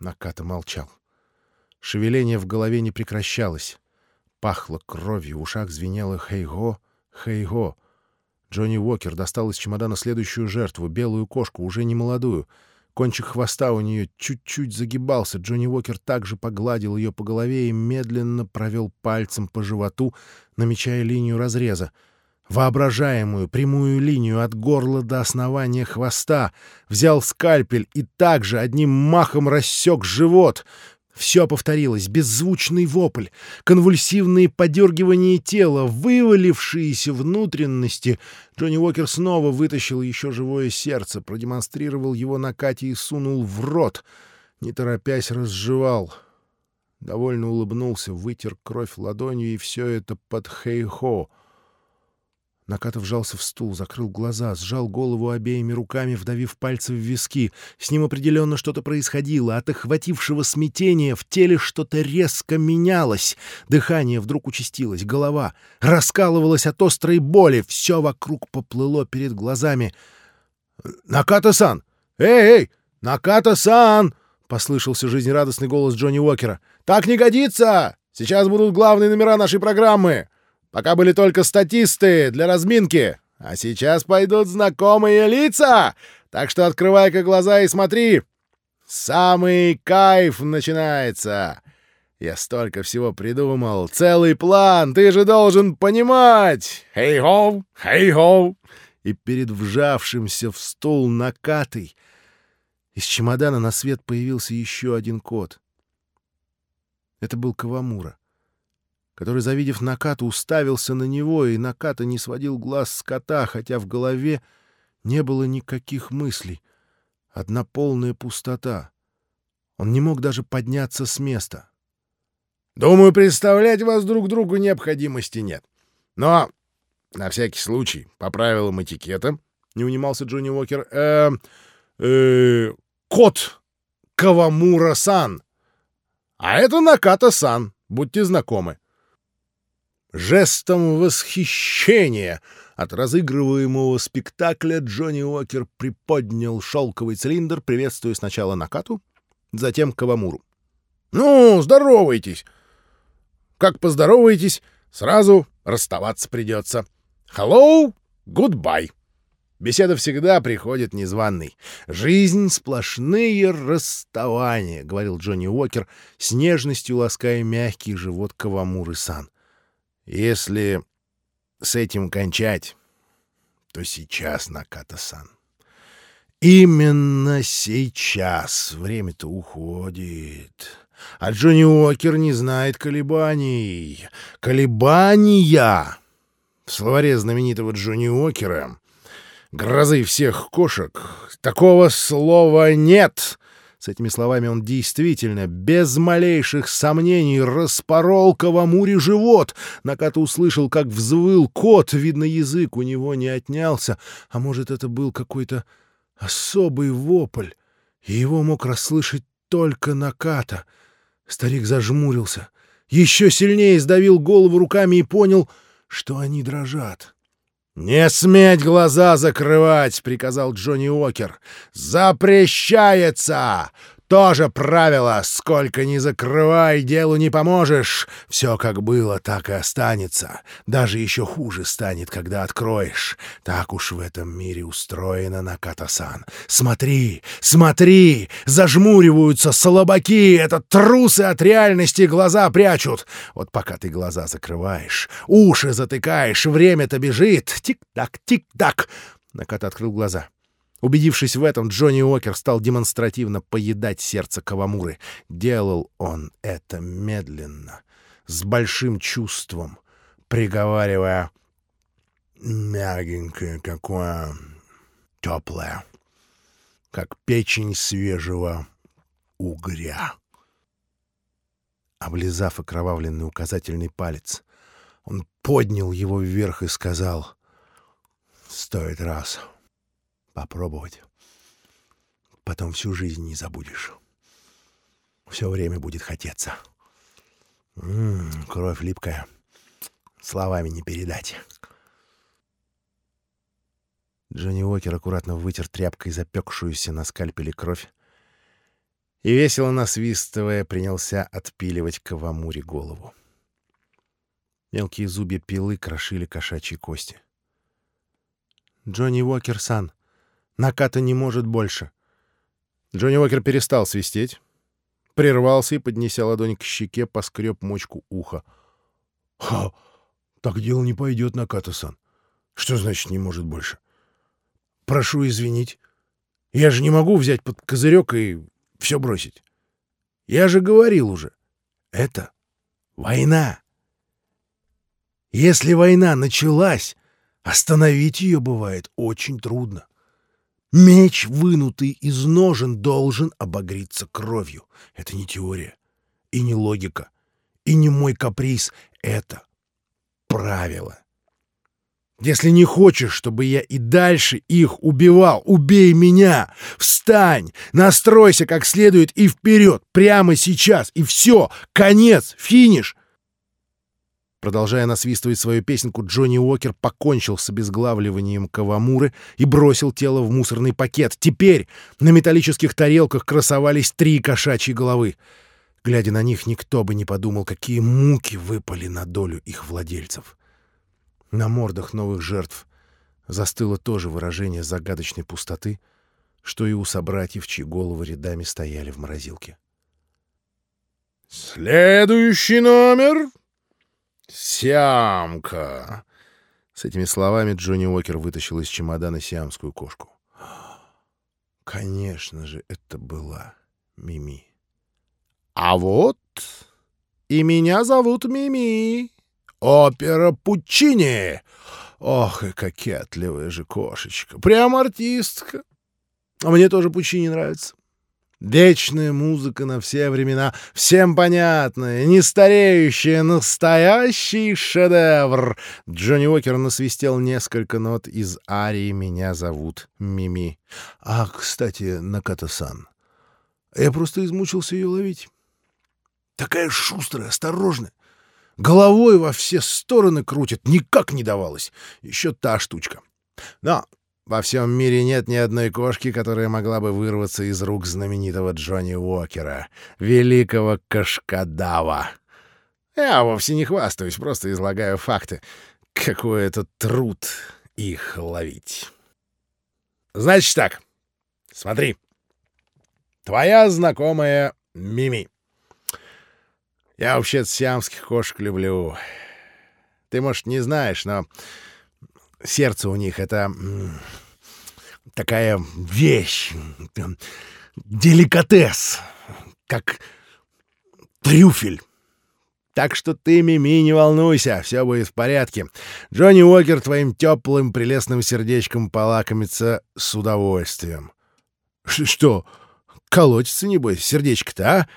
Наката молчал. Шевеление в голове не прекращалось. Пахло кровью, в ушах звенело «Хей-го! Хей-го!». Джонни Уокер достал из чемодана следующую жертву — белую кошку, уже не молодую. Кончик хвоста у нее чуть-чуть загибался. Джонни Уокер также погладил ее по голове и медленно провел пальцем по животу, намечая линию разреза. Воображаемую прямую линию от горла до основания хвоста. Взял скальпель и также одним махом рассек живот. Все повторилось. Беззвучный вопль, конвульсивные подергивания тела, вывалившиеся внутренности. Джонни Уокер снова вытащил еще живое сердце, продемонстрировал его на Кате и сунул в рот. Не торопясь, разжевал. Довольно улыбнулся, вытер кровь ладонью, и все это под хей-хо — Накатов вжался в стул, закрыл глаза, сжал голову обеими руками, вдавив пальцы в виски. С ним определенно что-то происходило. От охватившего смятения в теле что-то резко менялось. Дыхание вдруг участилось, голова раскалывалась от острой боли. Все вокруг поплыло перед глазами. «Наката-сан! Эй, эй! Наката-сан!» — послышался жизнерадостный голос Джонни Уокера. «Так не годится! Сейчас будут главные номера нашей программы!» Пока были только статисты для разминки, а сейчас пойдут знакомые лица. Так что открывай-ка глаза и смотри. Самый кайф начинается. Я столько всего придумал, целый план, ты же должен понимать. Хей-хоу, хей-хоу. И перед вжавшимся в стул накатой из чемодана на свет появился еще один кот. Это был Кавамура который, завидев Накату, уставился на него, и Наката не сводил глаз с кота, хотя в голове не было никаких мыслей. Одна полная пустота. Он не мог даже подняться с места. «Думаю, представлять вас друг другу необходимости нет. Но, на всякий случай, по правилам этикета, — не унимался Джонни Уокер, э, э, кот Кавамура-сан. А это Наката-сан. Будьте знакомы. Жестом восхищения от разыгрываемого спектакля Джонни Уокер приподнял шелковый цилиндр, приветствуя сначала Накату, затем Кавамуру. «Ну, здоровайтесь!» «Как поздороваетесь, сразу расставаться придется. Hello, goodbye!» Беседа всегда приходит незваный. «Жизнь — сплошные расставания», — говорил Джонни Уокер, с нежностью лаская мягкий живот Кавамуры-сан. Если с этим кончать, то сейчас, Наката-сан. Именно сейчас. Время-то уходит. А Джонни Уокер не знает колебаний. Колебания! В словаре знаменитого Джонни Уокера «Грозы всех кошек» такого слова нет. С этими словами он действительно, без малейших сомнений, распорол Кавамуре живот. Наката услышал, как взвыл кот, видно, язык у него не отнялся. А может, это был какой-то особый вопль, и его мог расслышать только Наката. Старик зажмурился, еще сильнее сдавил голову руками и понял, что они дрожат. «Не сметь глаза закрывать!» — приказал Джонни Уокер. «Запрещается! Тоже правило, сколько ни закрывай, делу не поможешь. Все как было, так и останется. Даже еще хуже станет, когда откроешь. Так уж в этом мире устроено Наката-сан. Смотри, смотри, зажмуриваются слабаки, это трусы от реальности глаза прячут. Вот пока ты глаза закрываешь, уши затыкаешь, время-то бежит. Тик-так, тик-так. Наката открыл глаза. Убедившись в этом, Джонни Уокер стал демонстративно поедать сердце Кавамуры. Делал он это медленно, с большим чувством, приговаривая «мягенькое какое, теплое, как печень свежего угря». Облизав окровавленный указательный палец, он поднял его вверх и сказал «Стоит раз» попробовать. Потом всю жизнь не забудешь. Все время будет хотеться. М -м, кровь липкая. Словами не передать. Джонни Уокер аккуратно вытер тряпкой запекшуюся на скальпеле кровь и, весело насвистывая, принялся отпиливать Кавамуре голову. Мелкие зубья пилы крошили кошачьи кости. «Джонни Уокер-сан, Наката не может больше!» Джонни Уокер перестал свистеть, прервался и, поднеся ладонь к щеке, поскреб мочку уха. «Ха! Так дело не пойдет, Наката-сан. Что значит «не может больше»? Прошу извинить. Я же не могу взять под козырек и все бросить. Я же говорил уже. Это война. Если война началась, остановить ее бывает очень трудно. Меч, вынутый из ножен, должен обогреться кровью. Это не теория и не логика, и не мой каприз. Это правило. Если не хочешь, чтобы я и дальше их убивал, убей меня! Встань! Настройся как следует и вперед! Прямо сейчас! И все! Конец! Финиш! Продолжая насвистывать свою песенку, Джонни Уокер покончил с обезглавливанием Кавамуры и бросил тело в мусорный пакет. Теперь на металлических тарелках красовались три кошачьи головы. Глядя на них, никто бы не подумал, какие муки выпали на долю их владельцев. На мордах новых жертв застыло то же выражение загадочной пустоты, что и у собратьев, чьи головы рядами стояли в морозилке. «Следующий номер «Сиамка!» С этими словами Джонни Уокер вытащил из чемодана сиамскую кошку. Конечно же, это была Мими. «А вот и меня зовут Мими. Опера Пучини. Ох, и кокетливая же кошечка. Прям артистка. А мне тоже Пучини нравится. Вечная музыка на все времена, всем понятная, не стареющая, настоящий шедевр. Джонни Уокер насвистел несколько нот из арии «Меня зовут Мими». А, кстати, Наката-сан, я просто измучился ее ловить. Такая шустрая, осторожная. Головой во все стороны крутит, никак не давалось. Еще та штучка. Но во всем мире нет ни одной кошки, которая могла бы вырваться из рук знаменитого Джонни Уокера, великого кошкодава. Я вовсе не хвастаюсь, просто излагаю факты. Какой это труд их ловить. Значит так, смотри. Твоя знакомая Мими. Я вообще сиамских кошек люблю. Ты, может, не знаешь, но сердце у них — это такая вещь, деликатес, как трюфель. Так что ты, Мими, не волнуйся, все будет в порядке. Джонни Уокер твоим теплым, прелестным сердечком полакомится с удовольствием. — Что, колотится, небось, сердечко-то, а?